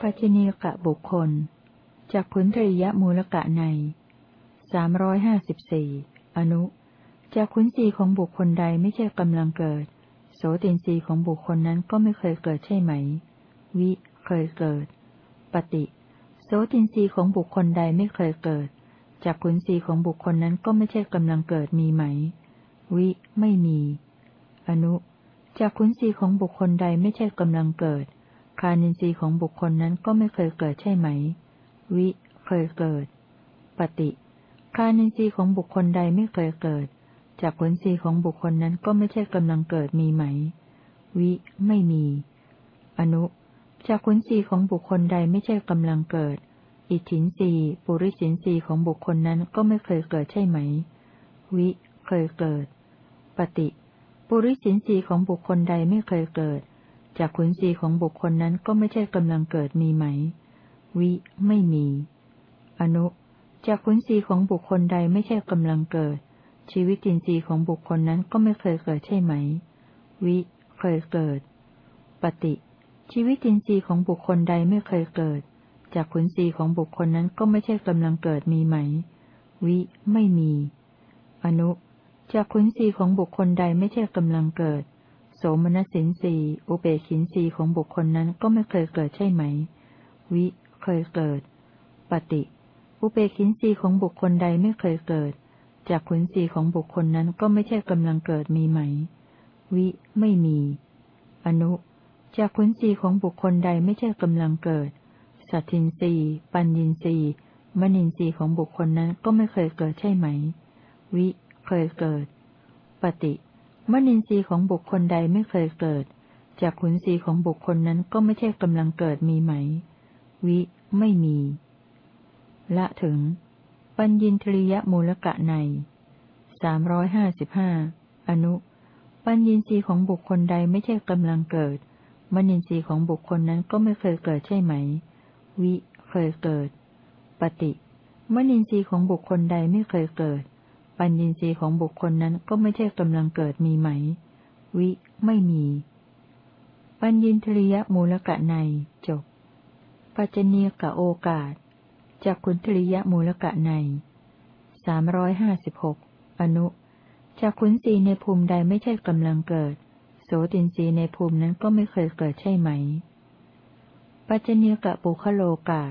ปัจเนกะบุคคล จากขุนทริยมูลกะในสามร้อยห้าสิบสี่อนุ จากขุนสีของบุคคลใดไม่ใช่กำลังเกิด โสตินสีของบุคคลนั้นก็ไม่เคยเกิดใช่ไหม วิ เคยเกิด ปฏิ โสตินสีของบุคคลใดไม่เคยเกิด จากขุนสีของบุคคลนั้นก็ไม่ใช่กำลังเกิดมีไหม วิ ไม่มี อนุจากขุนสีของบุคคลใดไม่ใช่กำลังเกิด คานินทรีย์ของบุคคลนั้นก็ไม่เคยเกิดใช่ไหม วิ เคยเกิด ปฏิคานินทรีย์ของบุคคลใดไม่เคยเกิด จากผลสีของบุคคลนั้นก็ไม่ใช่กำลังเกิดมีไหม วิ ไม่มี อนุจากผลสีของบุคคลใดไม่ใช่กำลังเกิด อิทธินรีปุริสินรีของบุคคลนั้นก็ไม่เคยเกิดใช่ไหม วิ เคยเกิด ปฏิ ปุริสินรีของบุคคลใดไม่เคยเกิด จากขุนศีของบุคคลนั้นก็ไม่ใช่กำลังเกิดมีไหม วิ ไม่มี อนุ จากขุนศีของบุคคลใดไม่ใช่กำลังเกิด ชีวิตินทรีย์ของบุคคลนั้นก็ไม่เคยเกิดใช่ไหม วิ เคยเกิด ปฏิ ชีวิตินทรีย์ของบุคคลใดไม่เคยเกิด จากขุนศีของบุคคลนั้นก็ไม่ใช่กำลังเกิดมีไหม วิ ไม่มี อนุ จากขุนศีของบุคคลใดไม่ใช่กำลังเกิด โสมนัสินสีอุเบกินสีของบุคคลนั้นก็ไม่เคยเกิดใช่ไหม วิ เคยเกิด ปฏิ อุเบกินสีของบุคคลใดไม่เคยเกิด จากขุนสีของบุคคลนั้นก็ไม่ใช่กำลังเกิดมีไหม วิ ไม่มี อนุจากขุนสีของบุคคลใดไม่ใช่กำลังเกิด สัตทินสีปัญญินสีมณินสีของบุคคลนั้นก็ไม่เคยเกิดใช่ไหม วิ เคยเกิด ปฏิมนินรีของบุคคลใดไม่เคยเกิด จากขุนศีของบุคคลนั้นก็ไม่ใช่กำลังเกิดมีไหม วิ ไม่มี ละถึง ปัญญินทริยมูลกะในสามร้อยห้าสิบห้าอนุ ปัญญินทรีย์ของบุคคลใดไม่ใช่กำลังเกิดมนินทรีย์ของบุคคลนั้นก็ไม่เคยเกิดใช่ไหม วิ เคยเกิด ปฏิมนินทรีย์ของบุคคลใดไม่เคยเกิด ปัญญีสีของบุคคลนั้นก็ไม่ใช่กำลังเกิดมีไหม วิ ไม่มี ปัญญีทริยมูลกะในจบ ปัจเจเนกะโอกาสจากคุณทริยมูลกะในสามร้อยห้าสิบหกอนุจากขุนสีในภูมิใดไม่ใช่กำลังเกิด โสตินสีในภูมินั้นก็ไม่เคยเกิดใช่ไหม ปัจเจเนกะปุคโลกา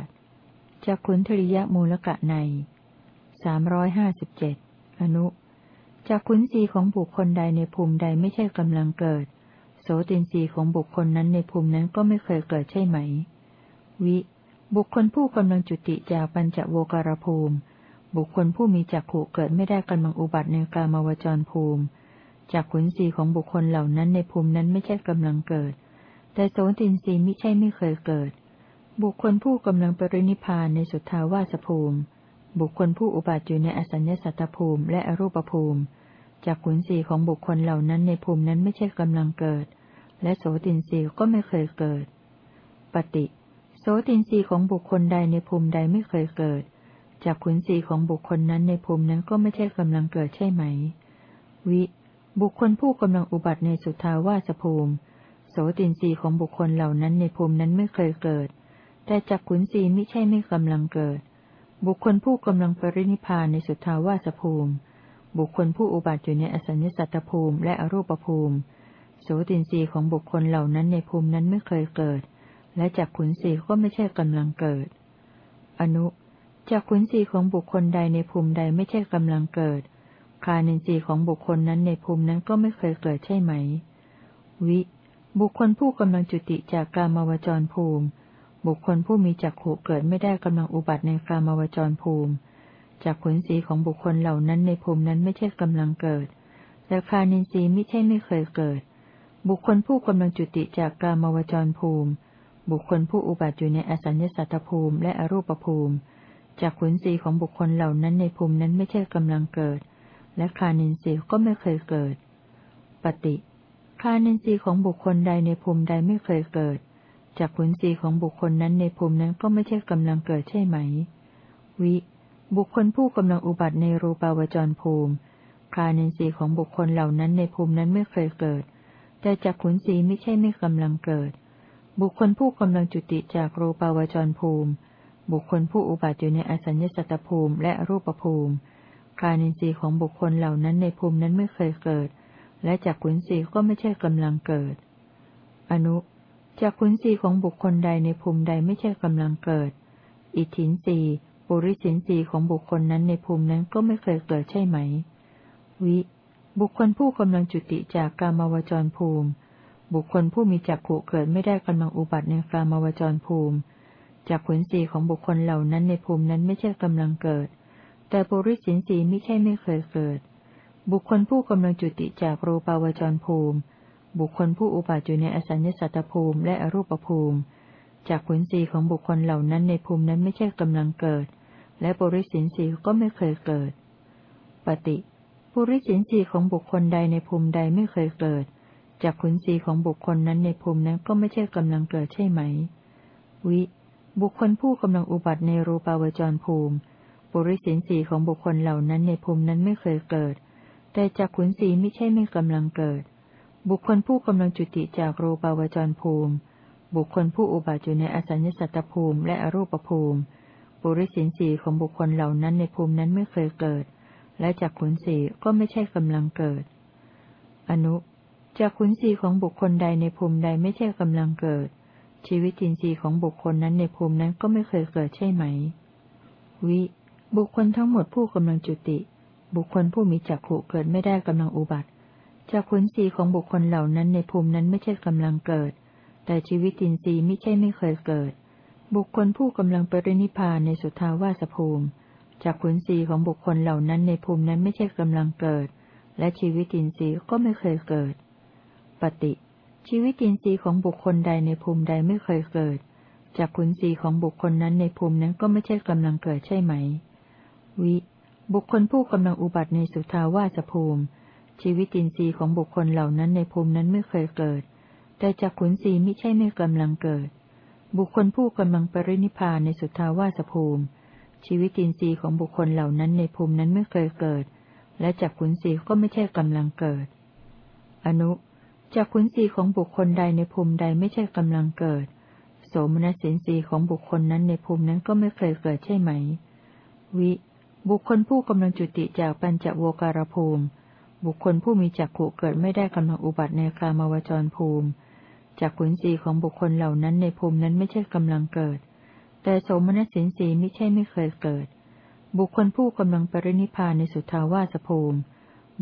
จากขุนทริยมูลกะในสามร้อยห้าสิบเจ็ดอนุจากขุนศีของบุคคลใดในภูมิใดไม่ใช่กำลังเกิด โสตินรีของบุคคลนั้นในภูมินั้นก็ไม่เคยเกิดใช่ไหม วิ บุคคลผู้กำลังจุติจากปัญจโวการภูมิ บุคคลผู้มีจักขู่เกิดไม่ได้กำลังอุบัติในกามวจรภูมิจากขุนศีของบุคคลเหล่านั้นในภูมินั้นไม่ใช่กำลังเกิด แต่โสตินรีไม่ใช่ไม่เคยเกิด บุคคลผู้กำลังปรินิพานในสุทธาวาสภูมิ บุคคลผู้อุบัติอยู่ในอสัญญสัตตภูมิและอรูปภูมิจากขุนสีของบุคคลเหล่านั้นในภูมินั้นไม่ใช่กำลังเกิด และโสตินสีก็ไม่เคยเกิด ปฏิโสตินสีของบุคคลใดในภูมิใดไม่เคยเกิดจากขุนสีของบุคคลนั้นในภูมินั้นก็ไม่ใช่กำลังเกิดใช่ไหม วิ บุคคลผู้กำลังอุบัติในสุทาวาสภูมิ โสตินสีของบุคคลเหล่านั้นในภูมินั้นไม่เคยเกิด แต่จากขุนสีไม่ใช่ไม่กำลังเกิด บุคคลผู้กำลังปรินิพานในสุทธาวาสภูมิ บุคคลผู้อุบัติอยู่ในอสัญญสัตตภูมิและอรูปภูมิ โสตินรีของบุคคลเหล่านั้นในภูมินั้นไม่เคยเกิด และจากขุนศีก็ไม่ใช่กำลังเกิด อนุจากขุนศีของบุคคลใดในภูมิใดไม่ใช่กำลังเกิด คานินทรีย์ของบุคคลนั้นในภูมินั้นก็ไม่เคยเกิดใช่ไหม วิ บุคคลผู้กำลังจุติจากกามวจรภูมิ บุคคลผู้มีจักขุเกิดไม่ได้กำลังอุบัติในกามวจรภูมิจากผลสีของบุคคลเหล่านั้นในภูมินั้นไม่ใช่กำลังเกิด แต่คานินทรีย์ไม่ใช่ไม่เคยเกิด บุคคลผู้กำลังจุติจากกามวจรภูมิ บุคคลผู้อุบัติอยู่ในอสัญญสัตตภูมิและอรูปภูมิ จากขุนศีของบุคคลเหล่านั้นในภูมินั้นไม่ใช่กำลังเกิด และคานินทรีย์ก็ไม่เคยเกิด ปฏิ คานินทรีย์ของบุคคลใดในภูมิใดไม่เคยเกิดจากขุนศีของบุคคลนั้นในภูมินั้นก็ไม่ใช่กำลังเกิดใช่ไหม วิ บุคคลผู้กำลังอุบัติในรูปาวจรภูมิคานินทรีย์ของบุคคลเหล่านั้นในภูมินั้นไม่เคยเกิด แต่จากขุนศีไม่ใช่ไม่กำลังเกิด บุคคลผู้กำลังจุติจากรูปาวจรภูมิ บุคคลผู้อุบัติอยู่ในอสัญญสัตตภูมิและรูปภูมิคานินทรีย์ของบุคคลเหล่านั้นในภูมินั้นไม่เคยเกิด และจากขุนศีก็ไม่ใช่กำลังเกิด อนุจากขุนศีของบุคคลใดในภูมิใดไม่ใช่กำลังเกิด อิทินรีปุริสินสีของบุคคลนั้นในภูมินั้นก็ไม่เคยเกิดใช่ไหม วิ บุคคลผู้กำลังจุติจากกามาวจรภูมิ บุคคลผู้มีจักขุเกิดไม่ได้กำลังอุบัติในกามาวจรภูมิจากขุนสีของบุคคลเหล่านั้นในภูมินั้นไม่ใช่กำลังเกิด แต่ปุริสินสีไม่ใช่ไม่เคยเกิด บุคคลผู้กำลังจุติจากรูปาวจรภูมิ บุคคลผู้อุบัติอยู่ในอสัญญสัตตภูมิและอรูปภูมิ จากขุนสีของบุคคลเหล่านั้นในภูมินั้นไม่ใช่กำลังเกิด และปุริสินสีก็ไม่เคยเกิด ปฏิปุริสินสีของบุคคลใดในภูมิใดไม่เคยเกิด จากขุนสีของบุคคลนั้นในภูมินั้นก็ไม่ใช่กำลังเกิดใช่ไหม วิ บุคคลผู้กำลังอุบัติในรูปาวจรภูมิ ปุริสินสีของบุคคลเหล่านั้นในภูมินั้นไม่เคยเกิด แต่จากขุนสีไม่ใช่ไม่กำลังเกิด บุคคลผู้กำลังจุติจากรูปาวจรภูมิ บุคคลผู้อุบัติอยู่ในอสัญญสัตตภูมิและอรูปภูมิ ปุริสินสีของบุคคลเหล่านั้นในภูมินั้นไม่เคยเกิด และจากขุนสีก็ไม่ใช่กำลังเกิด อนุจากขุนสีของบุคคลใดในภูมิใดไม่ใช่กำลังเกิด ชีวิตินทรีย์ของบุคคลนั้นในภูมินั้นก็ไม่เคยเกิดใช่ไหม วิ บุคคลทั้งหมดผู้กำลังจุติ บุคคลผู้มีจักขุเกิดไม่ได้กำลังอุบัติจากขุนสีของบุคคลเหล่านั้นในภูมินั้นไม่ใช่กำลังเกิด แต่ชีวิตินทรีย์ไม่ใช่ไม่เคยเกิด บุคคลผู้กำลังปรินิพานในสุทาวาสภูมิจากขุนศีของบุคคลเหล่านั้นในภูมินั้นไม่ใช่กำลังเกิด และชีวิตินทรีย์ก็ไม่เคยเกิด ปฏิ ชีวิตินทรีย์ของบุคคลใดในภูมิใดไม่เคยเกิดจากขุนศีของบุคคลนั้นในภูมินั้นก็ไม่ใช่กำลังเกิดใช่ไหม วิ บุคคลผู้กำลังอุบัติในสุทาวาสภูมิ ชีวิตินทรีย์ของบุคคลเหล่านั้นในภูมินั้นไม่เคยเกิด แต่จากขุนศีไม่ใช่ไม่กำลังเกิด บุคคลผู้กำลังปรินิพานในสุทาวาสภูมิ ชีวิตินทรีย์ของบุคคลเหล่านั้นในภูมินั้นไม่เคยเกิด และจากขุนศีก็ไม่ใช่กำลังเกิด อนุจากขุนศีของบุคคลใดในภูมิใดไม่ใช่กำลังเกิด โสมนัสินทรีย์ของบุคคลนั้นในภูมินั้นก็ไม่เคยเกิดใช่ไหม วิ บุคคลผู้กำลังจุติจากปัญจโวการภูมิ บุคคลผู้มีจักขุเกิดไม่ได้กำลังอุบัติในกามาวจรภูมิจากขุนศีของบุคคลเหล่านั้นในภูมินั้นไม่ใช่กำลังเกิด แต่โสมนัสสินสีไม่ใช่ไม่เคยเกิด บุคคลผู้กำลังปรินิพานในสุทาวาสภูมิ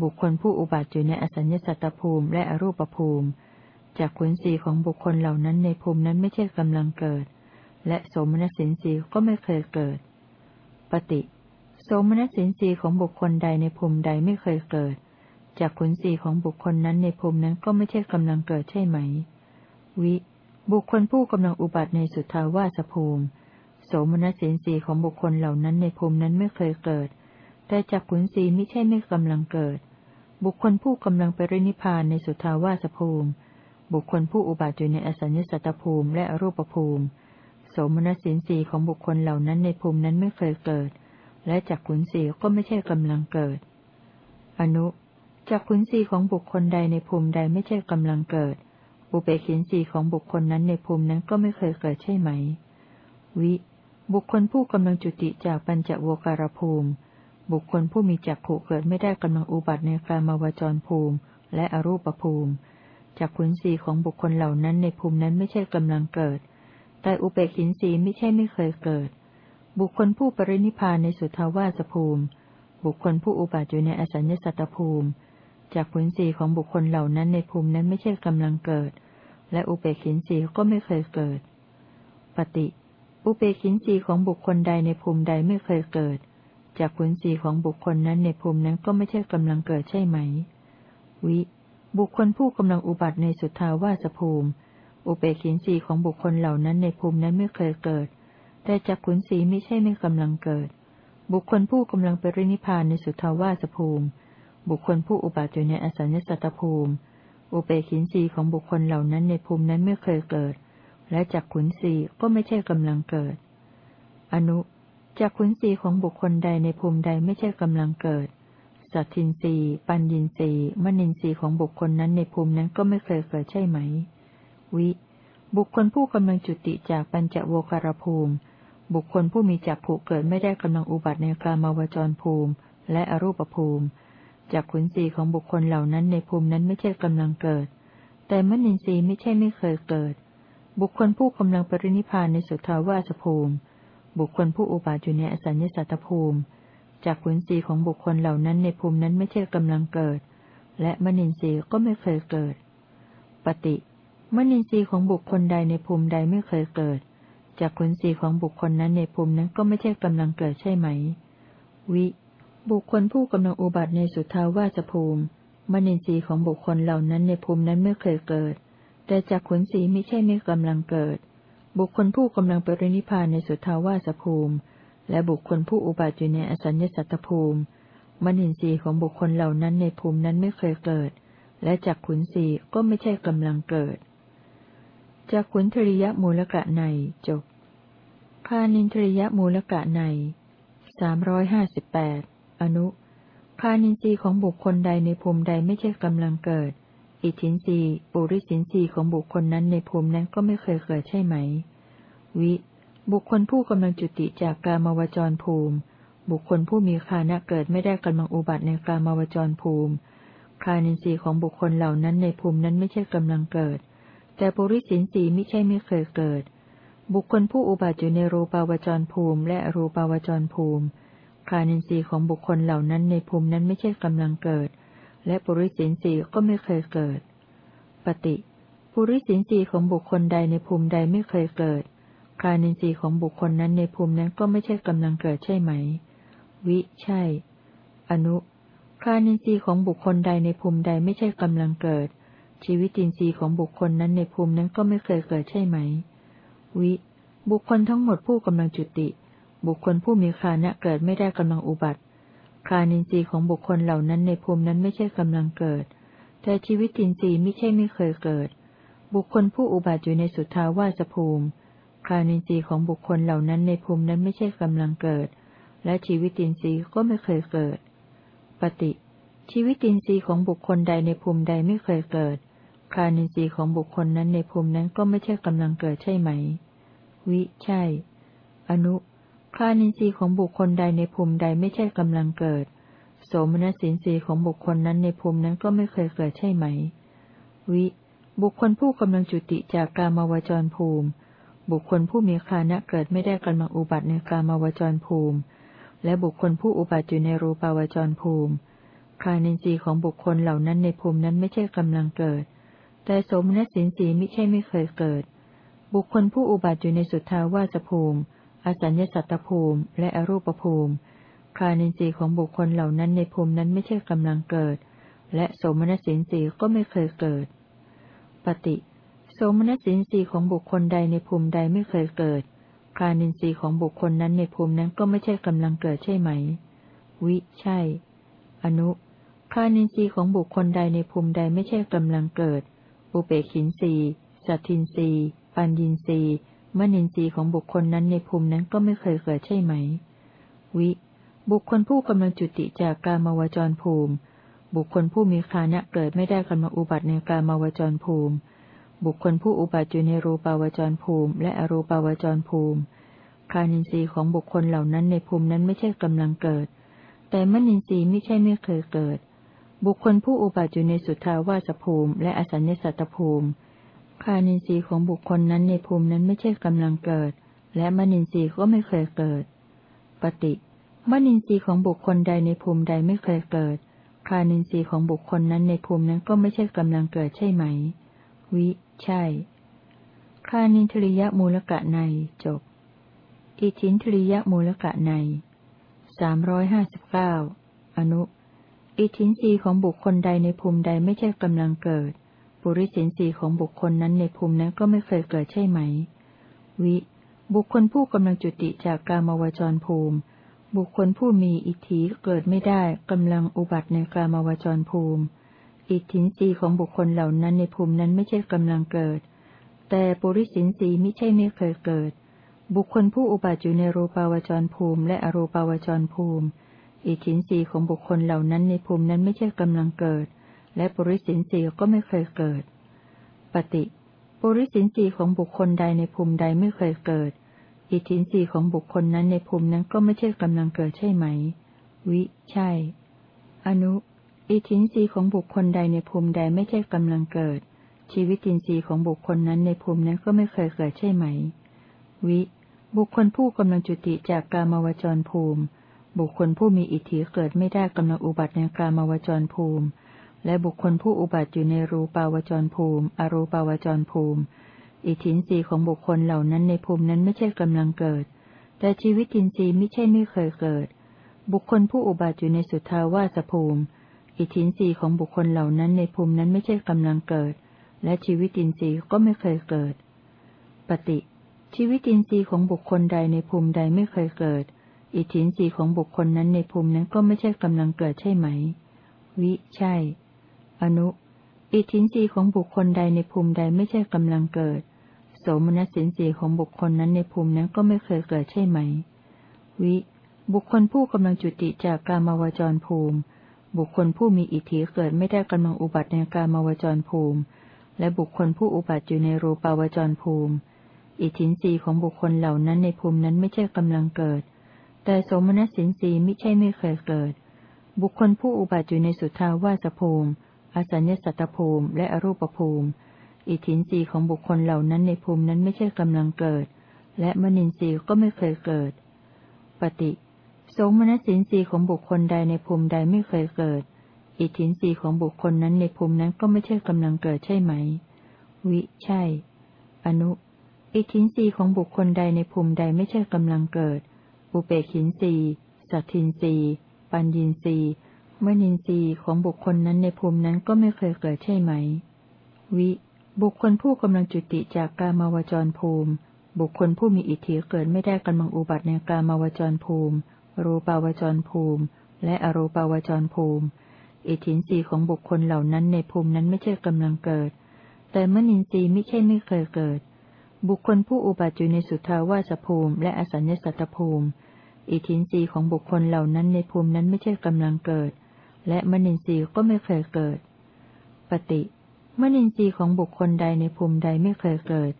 บุคคลผู้อุบัติอยู่ในอสัญญสัตตภูมิและอรูปภูมิจากขุนศีของบุคคลเหล่านั้นในภูมินั้นไม่ใช่กำลังเกิด และโสมนัสสินสีก็ไม่เคยเกิด ปฏิ สมนัสสินสีของบุคคลใดในภูมิใดไม่เคยเกิด จากขุนศีของบุคคลนั้นในภูมินั้นก็ไม่ใช่กำลังเกิดใช่ไหม วิ บุคคลผู้กำลังอุบัติในสุทธาวาสภูมิ โสมนัสสินสีของบุคคลเหล่านั้นในภูมินั้นไม่เคยเกิด แต่จากขุนศีไม่ใช่ไม่กำลังเกิด บุคคลผู้กำลังไปรินิพานในสุทธาวาสภูมิ บุคคลผู้อุบัติอยู่ในอสัญญสัตตภูมิและอรูปภูมิ โสมนัสสินสีของบุคคลเหล่านั้นในภูมินั้นไม่เคยเกิด และจากขุนศีก็ไม่ใช่กำลังเกิด อนุจากขุนศีของบุคคลใดในภูมิใดไม่ใช่กำลังเกิด อุเบกินสีของบุคคลนั้นในภูมินั้นก็ไม่เคยเกิดใช่ไหม วิ บุคคลผู้กำลังจุติจากปัญจโวการภูมิ บุคคลผู้มีจักผูเกิดไม่ได้กำลังอุบัติในกามาวจรภูมิ และอรูปภูมิจากขุนสีของบุคคลเหล่านั้นในภูมินั้นไม่ใช่กำลังเกิด แต่อุเบกินสีไม่ใช่ไม่เคยเกิด บุคคลผู้ปรินิพานในสุทาวาสภูมิ บุคคลผู้อุบัติอยู่ในอสัญญสัตตภูมิ จากผลสีของบุคคลเหล่านั้นในภูมินั้นไม่ใช่กำลังเกิด และอุเบกินสีก็ไม่เคยเกิด ปฏิ อุเบกินสีของบุคคลใดในภูมิใดไม่เคยเกิด จากผลสีของบุคคลนั้นในภูมินั้นก็ไม่ใช่กำลังเกิดใช่ไหม วิ บุคคลผู้กำลังอุบัติในสุทาวาสภูมิ อุเบกินสีของบุคคลเหล่านั้นในภูมินั้นไม่เคยเกิด แต่จากขุนสีไม่ใช่ไม่กำลังเกิด บุคคลผู้กำลังไปรินิพานในสุทาวาสภูมิ บุคคลผู้อุบัติอยู่ในอสัญญสัตตภูมิ อุเบกินสีของบุคคลเหล่านั้นในภูมินั้นไม่เคยเกิด และจากขุนสีก็ไม่ใช่กำลังเกิด อนุจากขุนสีของบุคคลใดในภูมิใดไม่ใช่กำลังเกิด สัตทินรีปัญญินรีมณินรีของบุคคลนั้นในภูมินั้นก็ไม่เคยเกิดใช่ไหม วิ บุคคลผู้กำลังจุติจากปัญจโวคารภูมิ บุคคลผู้มีจักผูกเกิดไม่ได้กำลังอุบัติในกลามาวจรภูมิ และอรูปภูมิจากขุนศีของบุคคลเหล่านั้นในภูมินั้นไม่ใช่กำลังเกิด แต่มณินทรีย์ไม่ใช่ไม่เคยเกิด บุคคลผู้กำลังปรินิพานในสุทธาวาสภูมิ บุคคลผู้อุบาจุเนอสัญญสัตตภูมิจากขุนศีของบุคคลเหล่านั้นในภูมินั้นไม่ใช่กำลังเกิด และมณินทรีย์ก็ไม่เคยเกิด ปฏิมณินทรีย์ของบุคคลใดในภูมิใดไม่เคยเกิด จากขุนศีของบุคคลนั้นในภูมินั้นก็ไม่ใช่กำลังเกิดใช่ไหม วิ บุคคลผู้กำลังอุบัติในสุทาวาสภูมิมนินทรีย์ของบุคคลเหล่านั้นในภูมินั้นไม่เคยเกิด แต่จากขุนศีไม่ใช่ไม่กำลังเกิด บุคคลผู้กำลังปรินิพานในสุทาวาสภูมิ และบุคคลผู้อุบัติอยู่ในอสัญญสัตตภูมิมนินทรีย์ของบุคคลเหล่านั้นในภูมินั้นไม่เคยเกิด และจากขุนศีก็ไม่ใช่กำลังเกิดจากขุนทริยมูลกะในจบ พานินทริยมูลกะในสามร้อยห้าสิบแปดอนุ พานินทรีย์ของบุคคลใดในภูมิใดไม่ใช่กำลังเกิด อิทินทรีย์ปุริสินทรีย์ของบุคคลนั้นในภูมินั้นก็ไม่เคยเกิดใช่ไหม วิ บุคคลผู้กำลังจุติจากกามวจรภูมิ บุคคลผู้มีคานะเกิดไม่ได้กำลังอุบัติในกามวจรภูมิ คานินทรีย์ของบุคคลเหล่านั้นในภูมินั้นไม่ใช่กำลังเกิด แต่ปุริสินทรีย์ไม่ใช่ไม่เคยเกิด บุคคลผู้อุบัติอยู่ในรูปาวจรภูมิ และรูปาวจรภูมิคานินทรีย์ของบุคคลเหล่านั้นในภูมินั้นไม่ใช่กำลังเกิด และปุริสินทรีย์ก็ไม่เคยเกิด ปฏิปุริสินทรีย์ของบุคคลใดในภูมิใดไม่เคยเกิด คานินทรีย์ของบุคคลนั้นในภูมินั้นก็ไม่ใช่กำลังเกิดใช่ไหม วิใช่ อนุ คานินทรีย์ของบุคคลใดในภูมิใดไม่ใช่กำลังเกิด ชีวิตินทรีย์ของบุคคลนั้นในภูมินั้นก็ไม่เคยเกิดใช่ไหม วิ บุคคลทั้งหมดผู้กำลังจุติ บุคคลผู้มีคานะเกิดไม่ได้กำลังอุบัติคานินทรีย์ของบุคคลเหล่านั้นในภูมินั้นไม่ใช่กำลังเกิด แต่ชีวิตินทรีย์ไม่ใช่ไม่เคยเกิด บุคคลผู้อุบัติอยู่ในสุทธาวาสภูมิคานินทรีย์ของบุคคลเหล่านั้นในภูมินั้นไม่ใช่กำลังเกิด และชีวิตินทรีย์ก็ไม่เคยเกิด ปฏิ ชีวิตินทรีย์ของบุคคลใดในภูมิใดไม่เคยเกิด คานินทรีย์ของบุคคลนั้นในภูมินั้นก็ไม่ใช่กำลังเกิดใช่ไหม วิ ใช่ อนุ คานินทรีย์ของบุคคลใดในภูมิใดไม่ใช่กำลังเกิด โสมนัสินทรีย์ของบุคคลนั้นในภูมินั้นก็ไม่เคยเกิดใช่ไหม วิ บุคคลผู้กำลังจุติจากกามาวจรภูมิ บุคคลผู้มีคานะเกิดไม่ได้กำลังอุบัติในกามาวจรภูมิ และบุคคลผู้อุบัติอยู่ในรูปาวจรภูมิคานินทรีย์ของบุคคลเหล่านั้นในภูมินั้นไม่ใช่กำลังเกิด แต่โสมนัสินทรีไม่ใช่ไม่เคยเกิด บุคคลผู้อุบัติอยู่ในสุทธาวาสภูมิ อสัญญสัตตภูมิ และอรูปภูมิคานินทรีย์ของบุคคลเหล่านั้นในภูมินั้นไม่ใช่กำลังเกิด และโสมนัสินทรีก็ไม่เคยเกิด ปฏิ โสมนัสินทรีของบุคคลใดในภูมิใดไม่เคยเกิด คานินทรีย์ของบุคคลนั้นในภูมินั้นก็ไม่ใช่กำลังเกิดใช่ไหม วิ ใช่ อนุ คานินทรีย์ของบุคคลใดในภูมิใดไม่ใช่กำลังเกิด อุเบกินทรีสัตทินทรีปัญญินทรีมนินทรีย์ของบุคคลนั้นในภูมินั้นก็ไม่เคยเกิดใช่ไหม วิ บุคคลผู้กำลังจุติจากกามาวจรภูมิ บุคคลผู้มีคานะเกิดไม่ได้กำลังอุบัติในกามาวจรภูมิ บุคคลผู้อุบัติอยู่ในรูปาวจรภูมิ และอรูปาวจรภูมิ คานินทรีย์ของบุคคลเหล่านั้นในภูมินั้นไม่ใช่กำลังเกิด แต่มนินทรีย์ไม่ใช่ไม่เคยเกิด บุคคลผู้อุบัติอยู่ในสุทธาวาสภูมิ และอสัญญสัตตภูมิ คานินทรีย์ของบุคคลนั้นในภูมินั้นไม่ใช่กำลังเกิด และมนินทรีย์ก็ไม่เคยเกิด ปฏิมนินทรีย์ของบุคคลใดในภูมิใดไม่เคยเกิด คานินทรีย์ของบุคคลนั้นในภูมินั้นก็ไม่ใช่กำลังเกิดใช่ไหม วิ ใช่ คานินทริยมูลกะในจบ อิทินทริยมูลกะในสามร้อยห้าสิบเก้าอนุ อิทินรีของบุคคลใดในภูมิใดไม่ใช่กำลังเกิด ปุริสินสีของบุคคลนั้นในภูมินั้นก็ไม่เคยเกิดใช่ไหม วิ บุคคลผู้กำลังจุติจากกามวจรภูมิ บุคคลผู้มีอิทธิเกิดไม่ได้กำลังอุบัติในกามวจรภูมิ อิทธินสีของบุคคลเหล่านั้นในภูมินั้นไม่ใช่กำลังเกิด แต่ปุริสินสีไม่ใช่ไม่เคยเกิด บุคคลผู้อุบัติอยู่ในรูปาวจรภูมิ และอรูปาวจรภูมิ อิทธินรีของบุคคลเหล่านั้นในภูมินั้นไม่ใช่กำลังเกิด และปุริสินรีก็ไม่เคยเกิด ปฏิปุริสินรีของบุคคลใดในภูมิใดไม่เคยเกิด อิทธินรีของบุคคลนั้นในภูมินั้นก็ไม่ใช่กำลังเกิดใช่ไหม วิ ใช่ อนุ อิทธินรีของบุคคลใดในภูมิใดไม่ใช่กำลังเกิด ชีวิตินทรีย์ของบุคคลนั้นในภูมินั้นก็ไม่เคยเกิดใช่ไหม วิ บุคคลผู้กำลังจุติจากกามวจรภูมิ บุคคลผู้มีอิทธิเกิดไม่ได้กำลังอุบัติในกามวจรภูมิ และบุคคลผู้อุบัติอยู่ในรูปาวจรภูมิ อรูปาวจรภูมิ อิทธินรีของบุคคลเหล่านั้นในภูมินั้นไม่ใช่กำลังเกิด แต่ชีวิตินทรีย์ไม่ใช่ไม่เคยเกิด บุคคลผู้อุบัติอยู่ในสุทาวาสภูมิ อิทธินรีของบุคคลเหล่านั้นในภูมินั้นไม่ใช่กำลังเกิด และชีวิตินทรีย์ก็ไม่เคยเกิด ปฏิ ชีวิตินทรีย์ของบุคคลใดในภูมิใดไม่เคยเกิด อิทธินทรีย์ของบุคคลนั้นในภูมินั้นก็ไม่ใช่กำลังเกิดใช่ไหม วิ ใช่ อนุ อิทธินทรีย์ของบุคคลใดในภูมิใดไม่ใช่กำลังเกิด โสมนัสสินทรีย์ของบุคคลนั้นในภูมินั้นก็ไม่เคยเกิดใช่ไหม วิ บุคคลผู้กำลังจุติจากกามาวจรภูมิ บุคคลผู้มีอิทธิเกิดไม่ได้กำลังอุบัติในกามาวจรภูมิ และบุคคลผู้อุบัติอยู่ในรูปาวจรภูมิ อิทธินทรีย์ของบุคคลเหล่านั้นในภูมินั้นไม่ใช่กำลังเกิด แต่โสมนัสสินทรีไม่ใช่ไม่เคยเกิด บุคคลผู้อุบัติอยู่ในสุทาวาสภูมิ อสัญญสัตตภูมิ และอรูปภูมิ อิทินทรีของบุคคลเหล่านั้นในภูมินั้นไม่ใช่กำลังเกิด และมนินทรีย์ก็ไม่เคยเกิด ปฏิโสมนัสสินทรีของบุคคลใดในภูมิใดไม่เคยเกิด อิทินทรีของบุคคลนั้นในภูมินั้นก็ไม่ใช่กำลังเกิดใช่ไหม วิ ใช่ อนุ อิทินทรีของบุคคลใดในภูมิใดไม่ใช่กำลังเกิด อุเบกินทรีสัตทินทรีปัญญินทรีมนินทรีของบุคคลนั้นในภูมินั้นก็ไม่เคยเกิดใช่ไหม วิ บุคคลผู้กำลังจุติจากกามาวจรภูมิ บุคคลผู้มีอิทธิเกิดไม่ได้กำลังอุบัติในกามาวจรภูมิ รูปาวจรภูมิ และอรูปาวจรภูมิ อิทธินทรีของบุคคลเหล่านั้นในภูมินั้นไม่ใช่กำลังเกิด แต่มนินทรีย์ไม่ใช่ไม่เคยเกิด บุคคลผู้อุบัติอยู่ในสุทธาวาสภูมิ และอสัญญสัตตภูมิ อิทธินรีของบุคคลเหล่านั้นในภูมินั้นไม่ใช่กำลังเกิด และมนินทรีย์ก็ไม่เคยเกิด ปฏิมนินทรีย์ของบุคคลใดในภูมิใดไม่เคยเกิด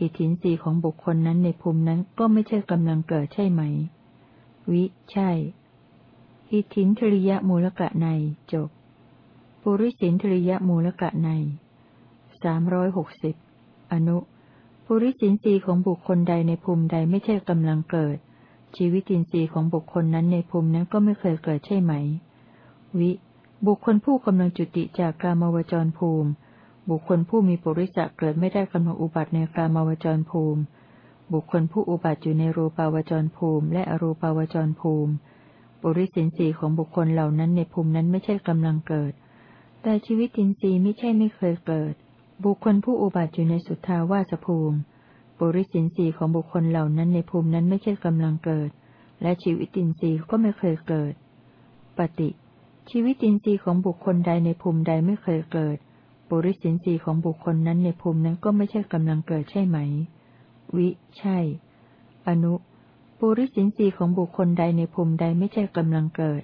อิทธินรีของบุคคลนั้นในภูมินั้นก็ไม่ใช่กำลังเกิดใช่ไหม วิ ใช่ อิทธินทริยมูลกะในจบ ปุริสินทริยมูลกะในสามร้อยหกสิบอนุ ปุริสินรีของบุคคลใดในภูมิใดไม่ใช่กำลังเกิด ชีวิตินทรีย์ของบุคคลนั้นในภูมินั้นก็ไม่เคยเกิดใช่ไหม วิ บุคคลผู้กำลังจุติจากกามาวจรภูมิ บุคคลผู้มีปุริสะเกิดไม่ได้กำลังอุบัติในกามาวจรภูมิ บุคคลผู้อุบัติอยู่ในรูปาวจรภูมิ และอรูปาวจรภูมิ ปุริสินทรีย์ของบุคคลเหล่านั้นในภูมินั้นไม่ใช่กำลังเกิด แต่ชีวิตินทรีย์ไม่ใช่ไม่เคยเกิด บุคคลผู้อุบัติอยู่ในสุทธาวาสภูมิ ปุริสินทรีของบุคคลเหล่านั้นในภูมินั้นไม่ใช่กำลังเกิด และชีวิตินทรีย์ก็ไม่เคยเกิด ปฏิ ชีวิตินทรีย์ของบุคคลใดในภูมิใดไม่เคยเกิด ปุริสินทรีของบุคคลนั้นในภูมินั้นก็ไม่ใช่กำลังเกิดใช่ไหม วิ ใช่ อนุ ปุริสินทรีของบุคคลใดในภูมิใดไม่ใช่กำลังเกิด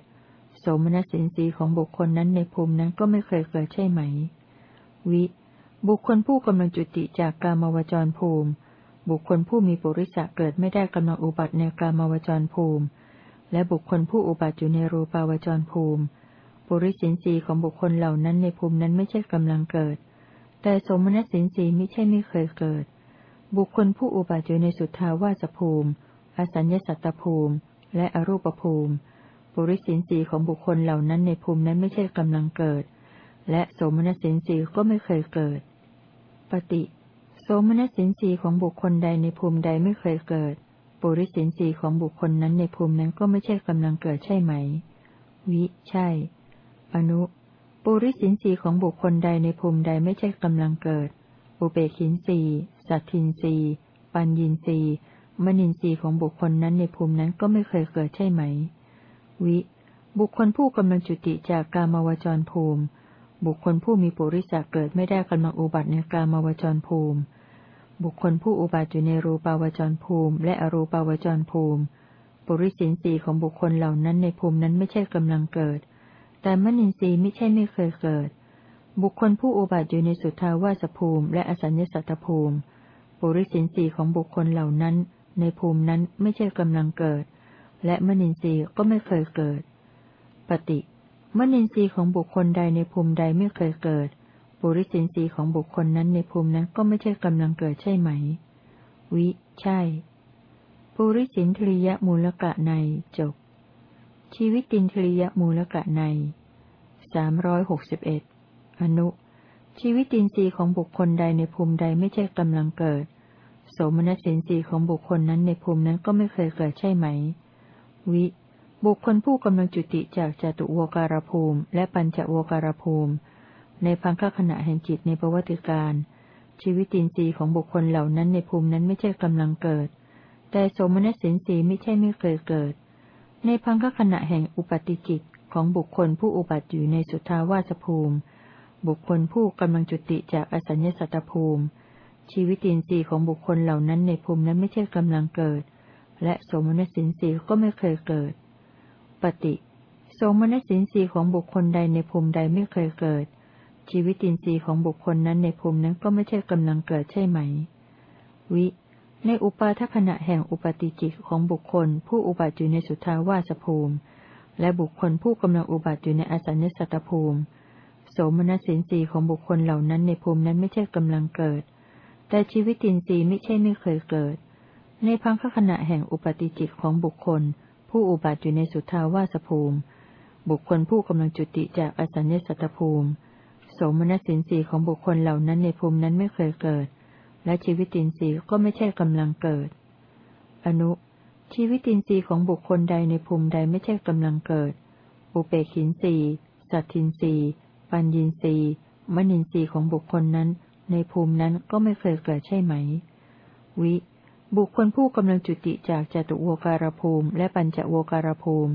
โสมนัสสินทรีของบุคคลนั้นในภูมินั้นก็ไม่เคยเกิดใช่ไหม วิ บุคคลผู้กำลังจุติจากกามวจรภูมิ บุคคลผู้มีปุริสะเกิดไม่ได้กำลังอุบัติในกลามวจรภูมิ และบุคคลผู้อุบัติอยู่ในรูปาวจรภูมิ ปุริสินทรีของบุคคลเหล่านั้นในภูมินั้นไม่ใช่กำลังเกิด แต่สมนัสสินทรีไม่ใช่ไม่เคยเกิด บุคคลผู้อุบัติอยู่ในสุทธาวาสภูมิ อสัญญสัตตภูมิ และอรูปภูมิ ปุริสินทรีของบุคคลเหล่านั้นในภูมินั้นไม่ใช่กำลังเกิด และสมนัสสินทรีก็ไม่เคยเกิด ปฏิ มนัสสินทรีของบุคคลใดในภูมิใดไม่เคยเกิด ปุริสินทรีของบุคคลนั้นในภูมินั้นก็ไม่ใช่กำลังเกิดใช่ไหม วิ ใช่ อนุ ปุริสินทรีของบุคคลใดในภูมิใดไม่ใช่กำลังเกิด อุเบกินทรีสัตทินทรีปัญญินทรีมนินทรีย์ของบุคคลนั้นในภูมินั้นก็ไม่เคยเกิดใช่ไหม วิ บุคคลผู้กำลังจุติจากกามาวจรภูมิ บุคคลผู้มีปุริสะเกิดไม่ได้กำลังอุบัติในกามาวจรภูมิ บุคคลผู้อุบัติอยู่ในรูปาวจรภูมิ และอรูปาวจรภูมิ ปุริสินสีของบุคคลเหล่านั้นในภูมินั้นไม่ใช่กำลังเกิด แต่มนินทรีย์ไม่ใช่ไม่เคยเกิด บุคคลผู้อุบัติอยู่ในสุทาวาสภูมิ และอสัญญสัตตภูมิ ปุริสินสีของบุคคลเหล่านั้น ในภูมินั้นไม่ใช่กำลังเกิด และมนินทรีย์ก็ไม่เคยเกิด ปฏิ มนินทรีย์ของบุคคลใดในภูมิใดไม่เคยเกิด ปุริสินทรีย์ของบุคคลนั้นในภูมินั้นก็ไม่ใช่กำลังเกิดใช่ไหม วิ ใช่ ปุริสินทริยมูลกะในจบ ชีวิตินทริยมูลกะในสามร้อยหกสิบเอ็ดอนุ ชีวิตินทรีย์ของบุคคลใดในภูมิใดไม่ใช่กำลังเกิด โสมนัสินทรีย์ของบุคคลนั้นในภูมินั้นก็ไม่เคยเกิดใช่ไหม วิ บุคคลผู้กำลังจุติจากจตุโวการภูมิ และปัญจโวการภูมิ ในพังคขณะแห่งจิตในประวัติการ ชีวิตินทรีย์ของบุคคลเหล่านั้นในภูมินั้นไม่ใช่กำลังเกิด แต่สมนัสสินสีไม่ใช่ไม่เคยเกิด ในพังคขณะแห่งอุปติจิตของบุคคลผู้อุบัติอยู่ในสุทาวาสภูมิ บุคคลผู้กำลังจุติจากอสัญญสัตตภูมิ ชีวิตินทรีย์ของบุคคลเหล่านั้นในภูมินั้นไม่ใช่กำลังเกิด และสมนัสสินสีก็ไม่เคยเกิด ปฏิ สมนัสสินสีของบุคคลใดในภูมิใดไม่เคยเกิด ชีวิตินทรีย์ของบุคคลนั้นในภูมินั้นก็ไม่ใช่กำลังเกิดใช่ไหม วิ ในอุปาทขณะแห่งอุปติจิตของบุคคล ผู้อุบัติอยู่ในสุทาวาสภูมิ และบุคคลผู้กำลังอุบัติอยู่ในอสัญญสัตตภูมิ โสมนัสินทรีย์ของบุคคลเหล่านั้นในภูมินั้นไม่ใช่กำลังเกิด แต่ชีวิตินทรีย์ไม่ใช่ไม่เคยเกิด ในพังคขณะแห่งอุปติจิตของบุคคล ผู้อุบัติอยู่ในสุทาวาสภูมิ บุคคลผู้กำลังจุติจากอสัญญสัตตภูมิ สมนัสินทรีของบุคคลเหล่านั้นในภูมินั้นไม่เคยเกิด และชีวิตินทรีย์ก็ไม่ใช่กำลังเกิด อนุ ชีวิตินทรีย์ของบุคคลใดในภูมิใดไม่ใช่กำลังเกิด อุเปกินทรีย์สัตทินทรีย์ปัญญินทรีย์มณินทรีย์ของบุคคลนั้น ในภูมินั้นก็ไม่เคยเกิดใช่ไหม วิ บุคคลผู้กำลังจุติจากจตุโวการภูมิ และปัญจโวการภูมิ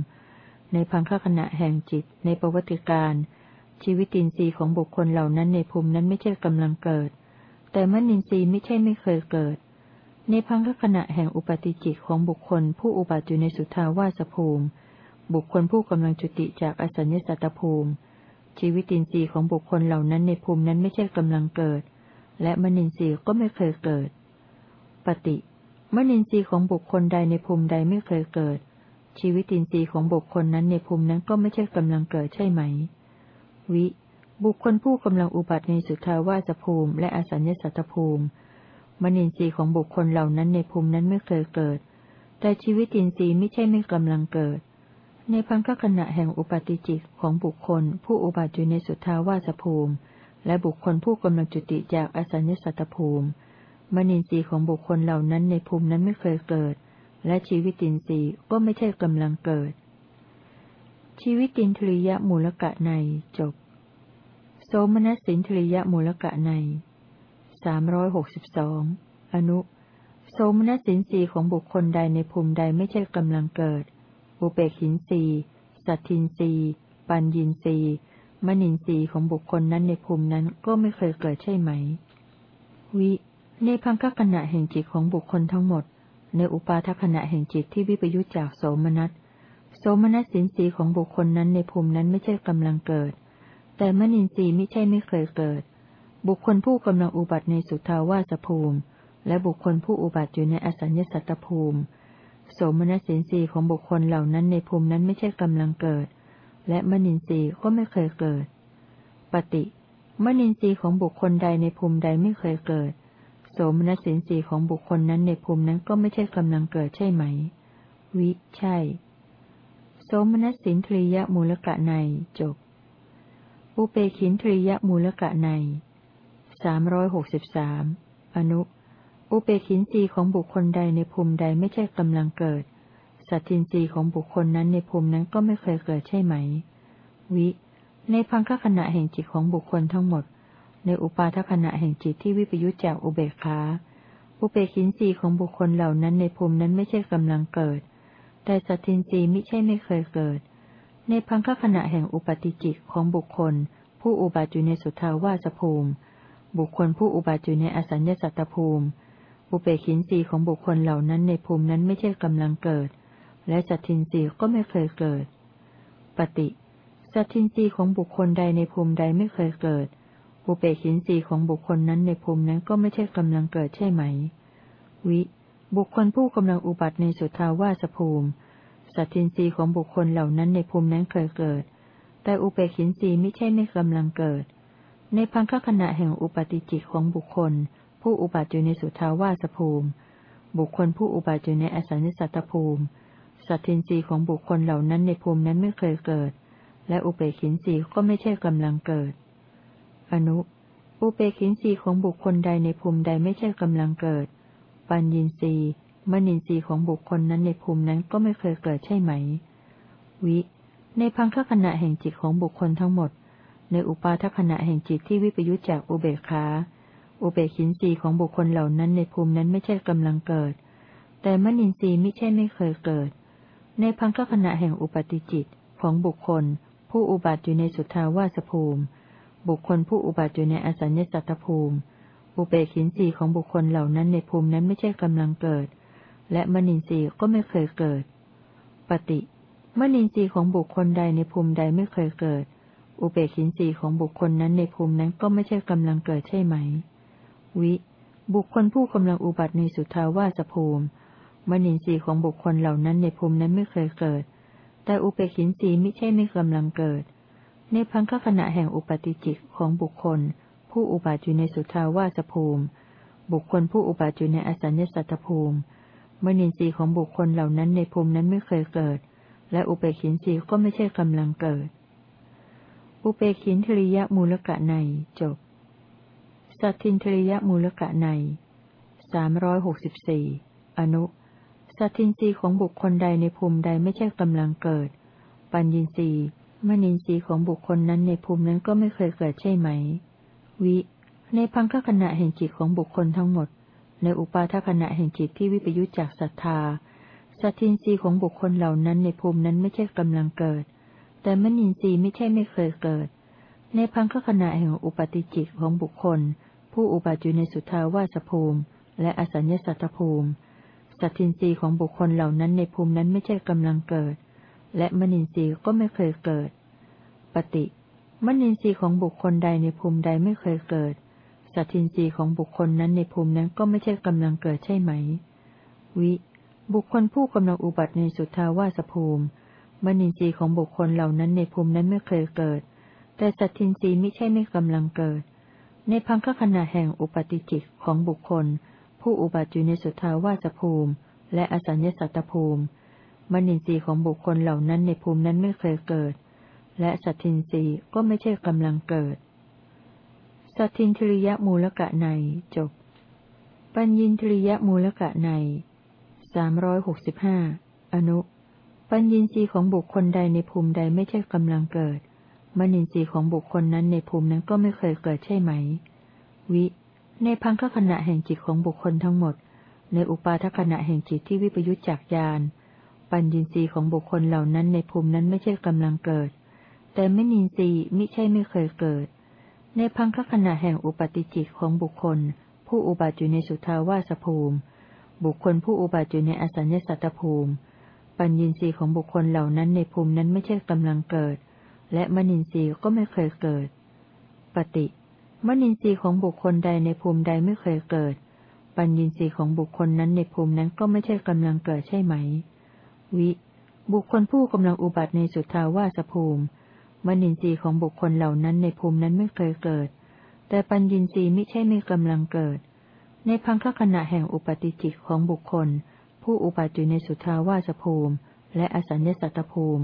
ในพังคขณะแห่งจิตในประวัติการ ชีวิตินทรีย์ของบุคคลเหล่านั้นในภูมินั้นไม่ใช่กำลังเกิด แต่มนินทรีย์ไม่ใช่ไม่เคยเกิด ในพังคขณะแห่งอุปติจิตของบุคคล ผู้อุบัติอยู่ในสุทาวาสภูมิ บุคคลผู้กำลังจุติจากอสัญญสัตตภูมิ ชีวิตินทรีย์ของบุคคลเหล่านั้นในภูมินั้นไม่ใช่กำลังเกิด และมนินทรีย์ก็ไม่เคยเกิด ปฏิมนินทรีย์ของบุคคลใดในภูมิใดไม่เคยเกิด ชีวิตินทรีย์ของบุคคลนั้นในภูมินั้นก็ไม่ใช่กำลังเกิดใช่ไหม วิ บุคคลผู้กำลังอุบัติในสุทาวาสภูมิ และอสัญญสัตตภูมิ มนินทรีย์ของบุคคลเหล่านั้นในภูมินั้นไม่เคยเกิด แต่ชีวิตินทรีย์ไม่ใช่ไม่กำลังเกิด ในพังคขณะแห่งอุปาติจิตของบุคคล ผู้อุบัติอยู่ในสุทาวาสภูมิ และบุคคลผู้กำลังจุติจากอสัญญสัตตภูมิ มนินทรีย์ของบุคคลเหล่านั้นในภูมินั้นไม่เคยเกิด และชีวิตินทรีย์ก็ไม่ใช่กำลังเกิด ชีวิตินทรียมูลกะในจบ โสมนัสสินทริยมูลกะในสามร้อยหกสิบสองอนุ โสมนัสสินสีของบุคคลใดในภูมิใดไม่ใช่กำลังเกิด อุเบกหินสีสัตทินสีปัญญินสีมณินสีของบุคคลนั้นในภูมินั้นก็ไม่เคยเกิดใช่ไหม วิ ในพังคขณะแห่งจิตของบุคคลทั้งหมด ในอุปาทขณะแห่งจิตที่วิปยุจจากโสมนัส สมนัสสินสีของบุคคลนั้นในภูมินั้นไม่ใช่กำลังเกิด แต่มนินทรีย์ไม่ใช่ไม่เคยเกิด บุคคลผู้กำลังอุบัติในสุทาวาสภูมิ และบุคคลผู้อุบัติอยู่ในอสัญญสัตตภูมิ โสมนัสินทรีของบุคคลเหล่านั้นในภูมินั้นไม่ใช่กำลังเกิด และมนินทรีย์ก็ไม่เคยเกิด ปฏิ มนินทรีย์ของบุคคลใดในภูมิใดไม่เคยเกิด โสมนัสินทรีของบุคคลนั้นในภูมินั้นก็ไม่ใช่กำลังเกิดใช่ไหม วิ ใช่ โสมนัสินทรียมูลกะในจบ อุเปขินทริยมูลกะในสามร้อยหกสิบสามอนุ อุเปขินสีของบุคคลใดในภูมิใดไม่ใช่กำลังเกิด สัตทินรีของบุคคลนั้นในภูมินั้นก็ไม่เคยเกิดใช่ไหม วิ ในพังคขณะแห่งจิตของบุคคลทั้งหมด ในอุปาทขณะแห่งจิตที่วิปยุจจากอุเบกขา อุเปขินสีของบุคคลเหล่านั้นในภูมินั้นไม่ใช่กำลังเกิด แต่สัตทินรีไม่ใช่ไม่เคยเกิด ในพังคขณะแห่งอุปติจิตของบุคคล ผู้อุบัติอยู่ในสุทาวาสภูมิ บุคคลผู้อุบัติอยู่ในอสัญญสัตตภูมิ อุเปขินสีของบุคคลเหล่านั้นในภูมินั้นไม่ใช่กำลังเกิด และสัตทินรีก็ไม่เคยเกิด ปฏิสัตทินรีของบุคคลใดในภูมิใดไม่เคยเกิด อุเบกินรีของบุคคลนั้นในภูมินั้นก็ไม่ใช่กำลังเกิดใช่ไหม วิ บุคคลผู้กำลังอุบัติในสุทาวาสภูมิ สัตทินรีของบุคคลเหล่านั้นในภูมินั้นเคยเกิด แต่อุเบกินรีไม่ใช่ไม่กำลังเกิด ในพังคขณะแห่งอุปติจิตของบุคคล ผู้อุบัติอยู่ในสุทาวาสภูมิ บุคคลผู้อุบัติอยู่ในอสัญญสัตตภูมิ สัตทินรีของบุคคลเหล่านั้นในภูมินั้นไม่เคยเกิด และอุเบกินรีก็ไม่ใช่กำลังเกิด อนุ อุเบกินรีของบุคคลใดในภูมิใดไม่ใช่กำลังเกิด ปัญญินรีมณินทรีย์ของบุคคลนั้นในภูมินั้นก็ไม่เคยเกิดใช่ไหม วิ ในพังคขณะแห่งจิตของบุคคลทั้งหมด ในอุปาทขณะแห่งจิตที่วิปยุจจากอุเบกขา อุเบกินรีของบุคคลเหล่านั้นในภูมินั้นไม่ใช่กำลังเกิด แต่มณินทรีย์ไม่ใช่ไม่เคยเกิด ในพังคขณะแห่งอุปติจิตของบุคคล ผู้อุบัติอยู่ในสุทธาวาสภูมิ บุคคลผู้อุบัติอยู่ในอสัญญสัตตภูมิ อุเบกินสีของบุคคลเหล่านั้นในภูมินั้นไม่ใช่กำลังเกิด และมณินทรีย์ก็ไม่เคยเกิด ปฏิมณินทรีย์ของบุคคลใดในภูมิใดไม่เคยเกิด อุเบกินสีของบุคคลนั้นในภูมินั้นก็ไม่ใช่กำลังเกิดใช่ไหม วิ บุคคลผู้กำลังอุบัติในสุทธาวาสภูมิมณินทรีย์ของบุคคลเหล่านั้นในภูมินั้นไม่เคยเกิด แต่อุเบกินทรีไม่ใช่ไม่กำลังเกิด ในพังคขณะแห่งอุปติจิตของบุคคล ผู้อุบัติอยู่ในสุทาวาสภูมิ บุคคลผู้อุบัติอยู่ในอสัญญสัตตภูมิมณินทรีย์ของบุคคลเหล่านั้นในภูมินั้นไม่เคยเกิด และอุเบกินทรีย์ก็ไม่ใช่กำลังเกิด อุเบกินทริยมูลกะในจบ สัตทินทริยมูลกะในสามร้อยหกสิบสี่อนุ สัตทินรีของบุคคลใดในภูมิใดไม่ใช่กำลังเกิด ปัญญินรีมณินทรีย์ของบุคคลนั้นในภูมินั้นก็ไม่เคยเกิดใช่ไหม วิ ในพังคขณะแห่งจิตของบุคคลทั้งหมด ในอุปาทขณะแห่งจิตที่วิปยุจจากศรัทธา สัตทินรีของบุคคลเหล่านั้นในภูมินั้นไม่ใช่กำลังเกิด แต่มณินทรีย์ไม่ใช่ไม่เคยเกิด ในพังคขณะแห่งอุปติจิตของบุคคล ผู้อุบัติอยู่ในสุทาวาสภูมิ และอสัญญสัตตภูมิ สัตทินรีของบุคคลเหล่านั้นในภูมินั้นไม่ใช่กำลังเกิด และมนินทรีย์ก็ไม่เคยเกิด ปฏิ มนินทรีย์ของบุคคลใดในภูมิใดไม่เคยเกิด สัตทินรีของบุคคลนั้นในภูมินั้นก็ไม่ใช่กำลังเกิดใช่ไหม วิ บุคคลผู้กำลังอุบัติในสุทธาวาสภูมิ มนินทรีย์ของบุคคลเหล่านั้นในภูมินั้นไม่เคยเกิด แต่สัตทินรีไม่ใช่ไม่กำลังเกิด ในพังคขณะแห่งอุปติจิตของบุคคล ผู้อุบัติอยู่ในสุทธาวาสภูมิ และอสัญญสัตตภูมิ มนินทรีย์ของบุคคลเหล่านั้นในภูมินั้นไม่เคยเกิด และสัตทินรีก็ไม่ใช่กำลังเกิด สัตทินทริยมูลกะในจบ ปัญญินทริยมูลกะในสามร้อยหกสิบห้าอนุ ปัญญินรีของบุคคลใดในภูมิใดไม่ใช่กำลังเกิด มนินทรีย์ของบุคคลนั้นในภูมินั้นก็ไม่เคยเกิดใช่ไหม วิ ในพังคขณะแห่งจิตของบุคคลทั้งหมด ในอุปาทขณะแห่งจิตที่วิปยุจจากญาณปัญญินทรีย์ของบุคคลเหล่านั้นในภูมินั้นไม่ใช่กำลังเกิด แต่ไม่นินทรีย์มิใช่ไม่เคยเกิด ในพังคขณะแห่งอุปติจิตของบุคคล ผู้อุบัติอยู่ในสุทาวาสภูมิ บุคคลผู้อุบัติอยู่ในอสัญญสัตตภูมิ ปัญญินทรีย์ของบุคคลเหล่านั้นในภูมินั้นไม่ใช่กำลังเกิด และมนินทรีย์ก็ไม่เคยเกิด ปฏิมนินทรีย์ของบุคคลใดในภูมิใดไม่เคยเกิด ปัญญินทรีย์ของบุคคลนั้นในภูมินั้นก็ไม่ใช่กำลังเกิดใช่ไหม วิ บุคคลผู้กำลังอุบัติในสุทาวาสภูมิ มนินทรีย์ของบุคคลเหล่านั้นในภูมินั้นไม่เคยเกิด แต่ปัญญินทรีย์ไม่ใช่ไม่กำลังเกิด ในพังคขณะแห่งอุปติจิตของบุคคล ผู้อุบัติอยู่ในสุทาวาสภูมิ และอสัญญสัตตภูมิ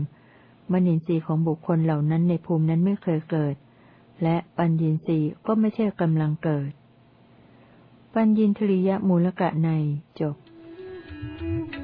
มนินทรีย์ของบุคคลเหล่านั้นในภูมินั้นไม่เคยเกิด และปัญญินรีก็ไม่ใช่กำลังเกิด ปัญญินทริยมูลกะในจบ Thank you.